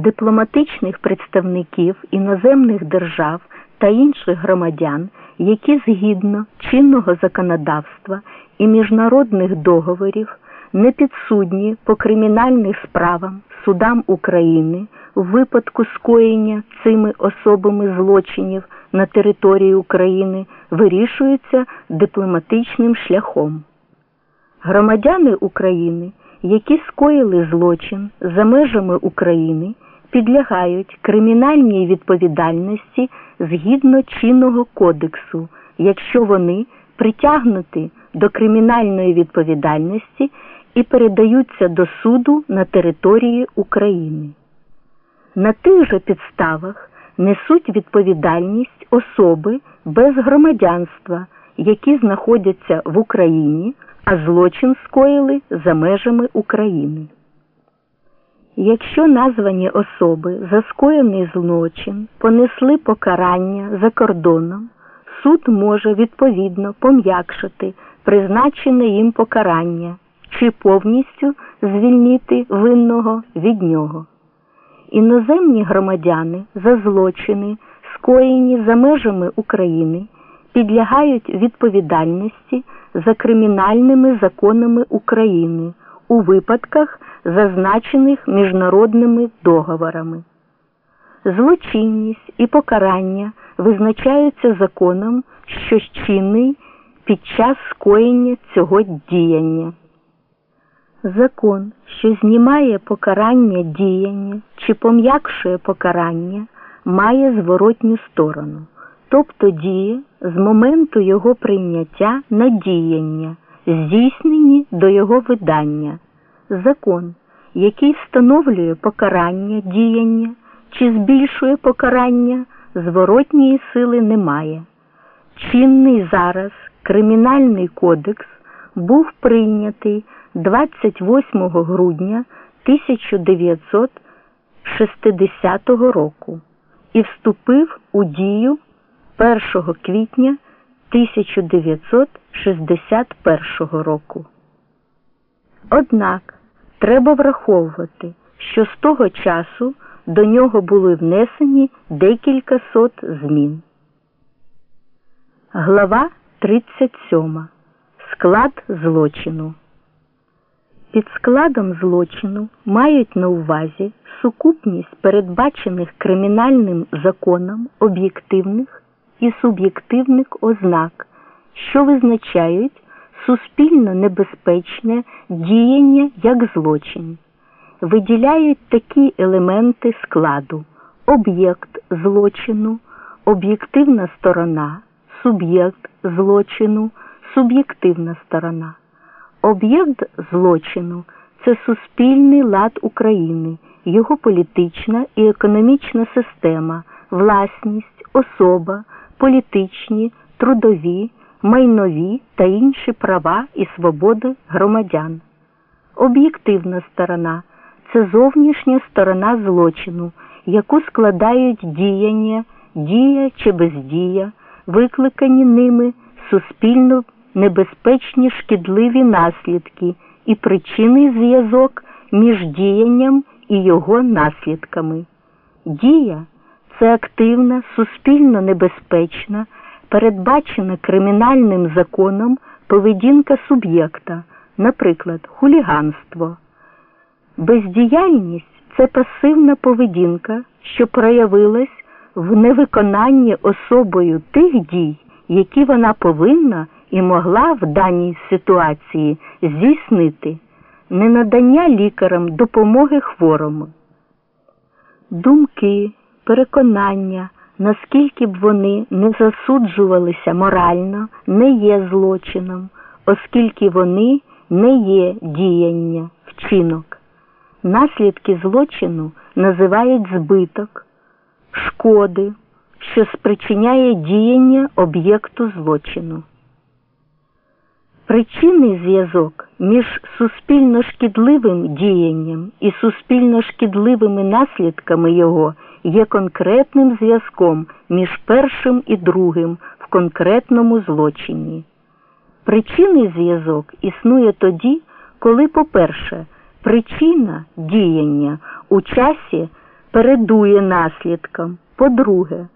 дипломатичних представників іноземних держав та інших громадян, які згідно чинного законодавства і міжнародних договорів не підсудні по кримінальних справам судам України в випадку скоєння цими особами злочинів на території України вирішуються дипломатичним шляхом. Громадяни України, які скоїли злочин за межами України, підлягають кримінальній відповідальності згідно чинного кодексу, якщо вони притягнуті до кримінальної відповідальності і передаються до суду на території України. На тих же підставах несуть відповідальність особи без громадянства, які знаходяться в Україні, а злочин скоїли за межами України. Якщо названі особи за скоєний злочин понесли покарання за кордоном, суд може відповідно пом'якшити призначене їм покарання чи повністю звільнити винного від нього. Іноземні громадяни за злочини, скоєні за межами України, підлягають відповідальності за кримінальними законами України у випадках, зазначених міжнародними договорами. Злочинність і покарання визначаються законом, що чинний під час скоєння цього діяння. Закон, що знімає покарання діяння чи пом'якшує покарання, має зворотню сторону, тобто діє з моменту його прийняття на діяння, здійснені до його видання. Закон, який встановлює покарання діяння чи збільшує покарання, зворотньої сили немає. Чинний зараз Кримінальний кодекс був прийнятий 28 грудня 1960 року і вступив у дію 1 квітня 1961 року. Однак треба враховувати, що з того часу до нього були внесені декілька сот змін. Глава 37. Склад злочину. Під складом злочину мають на увазі сукупність передбачених кримінальним законом об'єктивних і суб'єктивних ознак, що визначають суспільно небезпечне діяння як злочин, виділяють такі елементи складу: об'єкт злочину, об'єктивна сторона, суб'єкт злочину, суб'єктивна сторона. Об'єкт злочину це суспільний лад України, його політична і економічна система, власність, особа, політичні, трудові, майнові та інші права і свободи громадян. Об'єктивна сторона це зовнішня сторона злочину, яку складають діяння, дія чи бездія, викликані ними суспільно небезпечні шкідливі наслідки і причинний зв'язок між діянням і його наслідками. Дія це активна, суспільно небезпечна, передбачена кримінальним законом поведінка суб'єкта, наприклад, хуліганство. Бездіяльність це пасивна поведінка, що проявилась в невиконанні особою тих дій, які вона повинна і могла в даній ситуації здійснити ненадання лікарам допомоги хворому. Думки, переконання, наскільки б вони не засуджувалися морально, не є злочином, оскільки вони не є діяння, вчинок. Наслідки злочину називають збиток, шкоди, що спричиняє діяння об'єкту злочину. Причинний зв'язок між суспільно шкідливим діянням і суспільно шкідливими наслідками його є конкретним зв'язком між першим і другим в конкретному злочині. Причинний зв'язок існує тоді, коли, по-перше, причина діяння у часі передує наслідкам. По-друге,